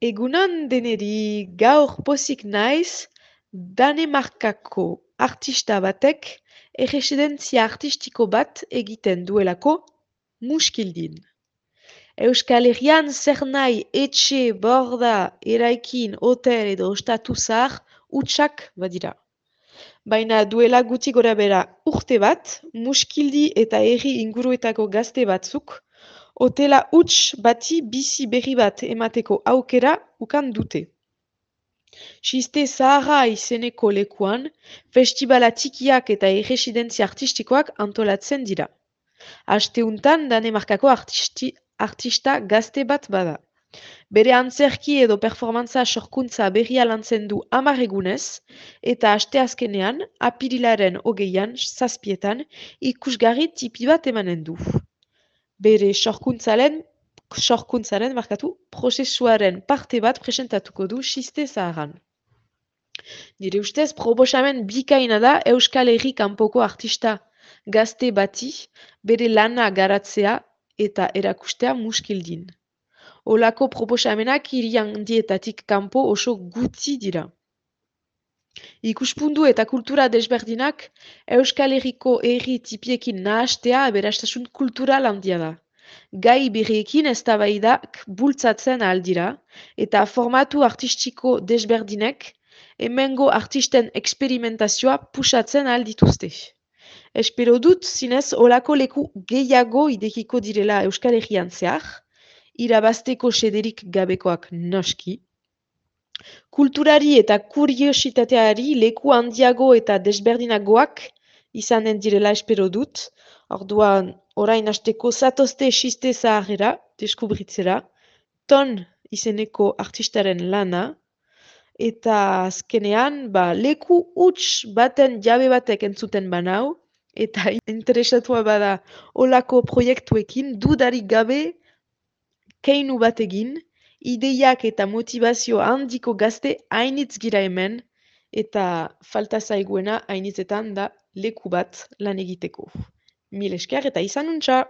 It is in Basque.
Egunon deneri gaur pozik naiz Danemarkako artista batek erresidentzia artistiko bat egiten duelako Muskildin. Euskal Herrian zer nahi etxe, borda, eraikin, hotel edo ostatu zahar hutsak badira. Baina duela guti gora bera urte bat, Muskildi eta herri inguruetako gazte batzuk hotela huts bati bizi berri bat emateko aukera ukan dute. Siste Zaharra izeneko lekuan, festibala txikiak eta erresidentzia artistikoak antolatzen dira. Asteuntan Danemarkako artisti, artista gazte bat bada. Bere antzerki edo performantza sorkuntza berria lantzen du hamar egunez, eta asteazkenean, apirilaren hogeian, zazpietan, ikusgarri tipi bat emanen du. Bere sorkuntzaren, sorkuntzaren markatu, prozesuaren parte bat presentatuko du Siste Zaharran. Nire ustez, proposamen bikaina da Euskal Herri kanpoko artista gazte bati bere lana garatzea eta erakustea muskildin. Olako proposamenak irian dietatik kanpo oso guti dira. Ikuspundu eta kultura desberdinak Euskal Herriko herri tipiekin nahastea aberastasun kultural handia da. Gai berriekin eztabaidak bultzatzen aldira eta formatu artistiko desberdinek hemengo artisten eksperimentazioa pusatzen aldituzte. Espero dut zinez olako leku gehiago idekiko direla Euskal Herrian zehar, irabazteko sederik gabekoak noski, Kulturari eta kuriositateari leku handiago eta desberdinagoak izanen direla espero dut. Orduan, orain hasteko zatozte xiste zaharera, deskubritzera, ton izeneko artistaren lana, eta azkenean, ba, leku huts baten jabe batek entzuten banau, eta interesatua bada olako proiektuekin dudarik gabe keinu bat egin, ideiak eta motivazio handiko gazte hainitz gira hemen, eta falta zaiguena hainitzetan da leku bat lan egiteko. Mil esker eta izan untxa!